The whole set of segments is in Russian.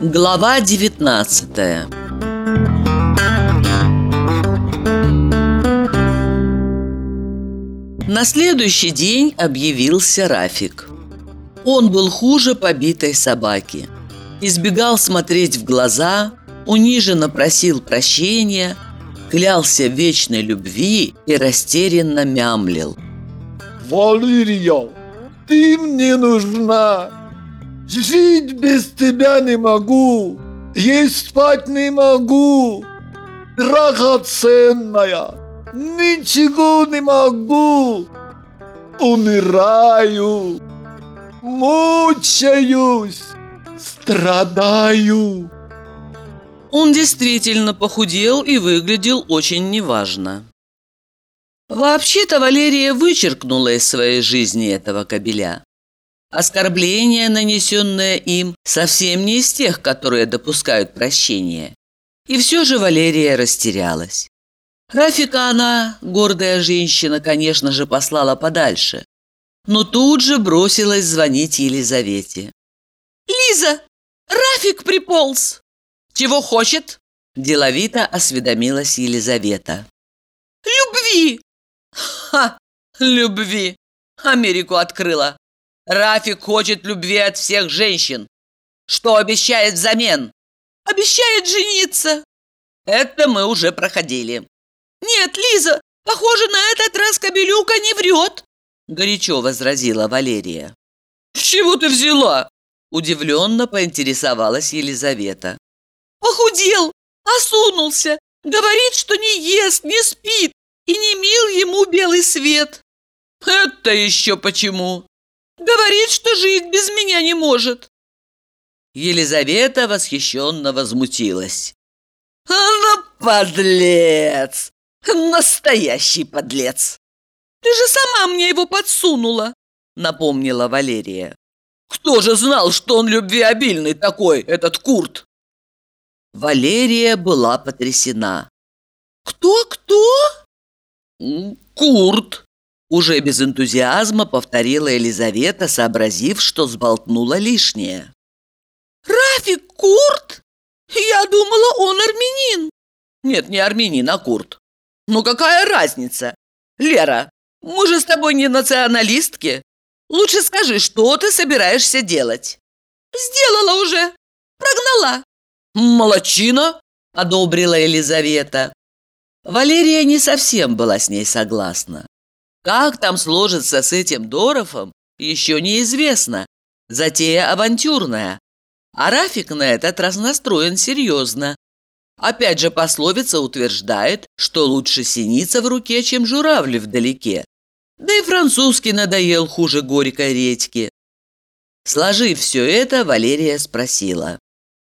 Глава 19 На следующий день объявился Рафик. Он был хуже побитой собаки. Избегал смотреть в глаза, униженно просил прощения, клялся вечной любви и растерянно мямлил. «Валерия, ты мне нужна! Жить без тебя не могу! Есть спать не могу! Драгоценная! Ничего не могу! Умираю! Мучаюсь! Страдаю!» Он действительно похудел и выглядел очень неважно. Вообще-то Валерия вычеркнула из своей жизни этого кобеля. Оскорбление, нанесенное им, совсем не из тех, которые допускают прощения. И все же Валерия растерялась. Рафика она, гордая женщина, конечно же, послала подальше. Но тут же бросилась звонить Елизавете. «Лиза, Рафик приполз!» «Чего хочет?» – деловито осведомилась Елизавета. «Любви!» «Ха! Любви! Америку открыла! Рафик хочет любви от всех женщин. Что обещает взамен? Обещает жениться. Это мы уже проходили. Нет, Лиза, похоже, на этот раз Кобелюка не врет. Горячо возразила Валерия. С чего ты взяла? Удивленно поинтересовалась Елизавета. Похудел, осунулся, говорит, что не ест, не спит и не мил ему белый свет. Это еще почему? Говорит, что жить без меня не может. Елизавета восхищенно возмутилась. «Ну, подлец! Настоящий подлец!» «Ты же сама мне его подсунула!» Напомнила Валерия. «Кто же знал, что он любвеобильный такой, этот Курт?» Валерия была потрясена. «Кто-кто?» «Курт!» Уже без энтузиазма повторила Елизавета, сообразив, что сболтнула лишнее. «Рафик Курт? Я думала, он армянин!» «Нет, не армянин, а Курт. Ну какая разница? Лера, мы же с тобой не националистки. Лучше скажи, что ты собираешься делать?» «Сделала уже. Прогнала». «Молодчина!» – одобрила Елизавета. Валерия не совсем была с ней согласна. Как там сложится с этим Дорофом, еще неизвестно. Затея авантюрная. А Рафик на этот раз настроен серьезно. Опять же пословица утверждает, что лучше синица в руке, чем журавль вдалеке. Да и французский надоел хуже горькой редьки. Сложив все это, Валерия спросила.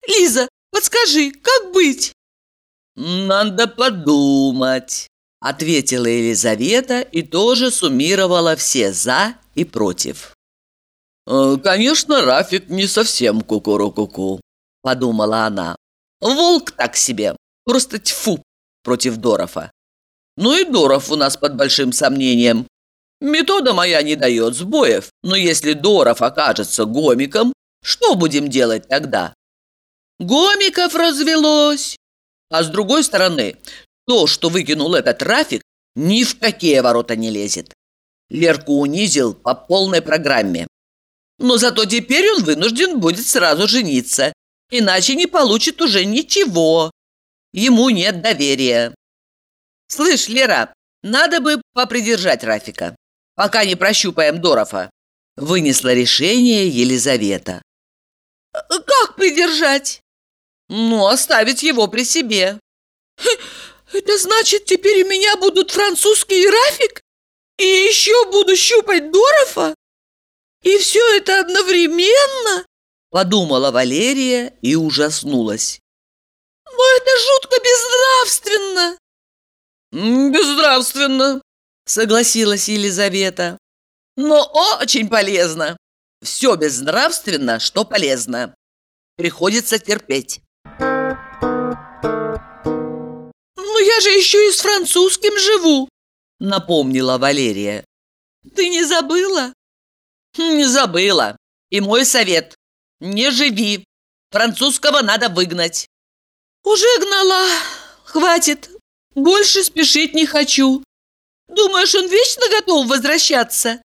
«Лиза, подскажи, как быть?» «Надо подумать», – ответила Елизавета и тоже суммировала все «за» и «против». «Э, «Конечно, Рафик не совсем кукуру-куку», – подумала она. «Волк так себе, просто тьфу против Дорофа. Ну и Доров у нас под большим сомнением. Метода моя не дает сбоев, но если Доров окажется гомиком, что будем делать тогда? Гомиков развелось. А с другой стороны, то, что выкинул этот трафик, ни в какие ворота не лезет. Лерку унизил по полной программе. Но зато теперь он вынужден будет сразу жениться, иначе не получит уже ничего. Ему нет доверия. Слышь, Лера, надо бы попридержать Рафика, пока не прощупаем Дорофа. Вынесла решение Елизавета. «Как придержать?» «Ну, оставить его при себе». Это значит, теперь у меня будут французский Рафик? И еще буду щупать Дорофа? И все это одновременно?» Подумала Валерия и ужаснулась. «Но это жутко безнравственно!» «Безнравственно!» Согласилась Елизавета. «Но очень полезно! Все безнравственно, что полезно. Приходится терпеть». Я же еще и с французским живу, напомнила Валерия. Ты не забыла? Не забыла. И мой совет – не живи. Французского надо выгнать. Уже гнала. Хватит. Больше спешить не хочу. Думаешь, он вечно готов возвращаться?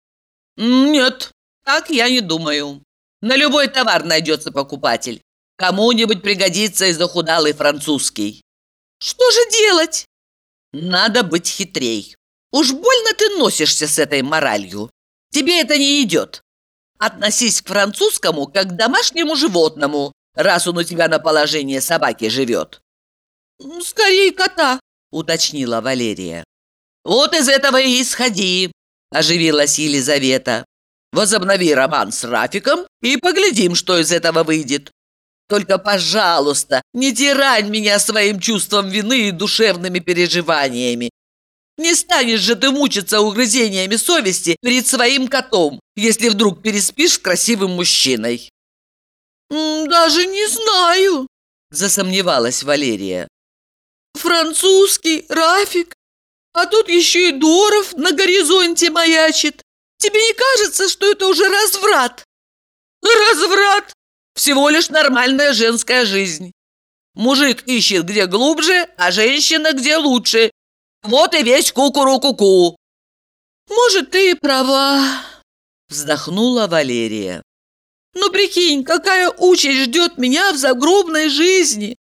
Нет, так я не думаю. На любой товар найдется покупатель. Кому-нибудь пригодится и захудалый французский. Что же делать? Надо быть хитрей. Уж больно ты носишься с этой моралью. Тебе это не идет. Относись к французскому как к домашнему животному, раз он у тебя на положении собаки живет. Скорее кота, уточнила Валерия. Вот из этого и исходи, оживилась Елизавета. Возобнови роман с Рафиком и поглядим, что из этого выйдет. Только, пожалуйста, не тирань меня своим чувством вины и душевными переживаниями. Не станешь же ты мучиться угрызениями совести перед своим котом, если вдруг переспишь с красивым мужчиной. «Даже не знаю», – засомневалась Валерия. «Французский, Рафик, а тут еще и Доров на горизонте маячит. Тебе не кажется, что это уже разврат?» «Разврат! Всего лишь нормальная женская жизнь. Мужик ищет где глубже, а женщина где лучше. Вот и весь кукуру-ку-ку». «Может, ты и права», – вздохнула Валерия. «Но прикинь, какая участь ждет меня в загробной жизни.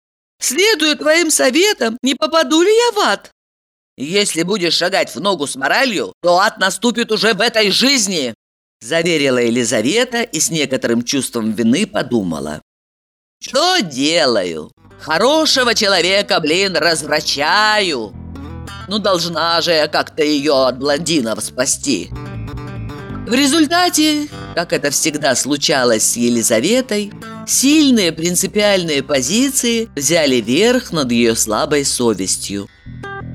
Следуя твоим советам, не попаду ли я в ад?» «Если будешь шагать в ногу с моралью, то ад наступит уже в этой жизни!» Заверила Елизавета и с некоторым чувством вины подумала. «Что делаю? Хорошего человека, блин, развращаю! Ну, должна же я как-то ее от блондинов спасти!» В результате, как это всегда случалось с Елизаветой, сильные принципиальные позиции взяли верх над ее слабой совестью –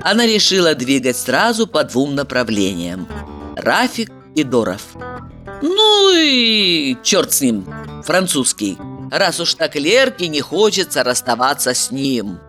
она решила двигать сразу по двум направлениям – Рафик и Доров. Ну и черт с ним, французский, раз уж так Лерке не хочется расставаться с ним –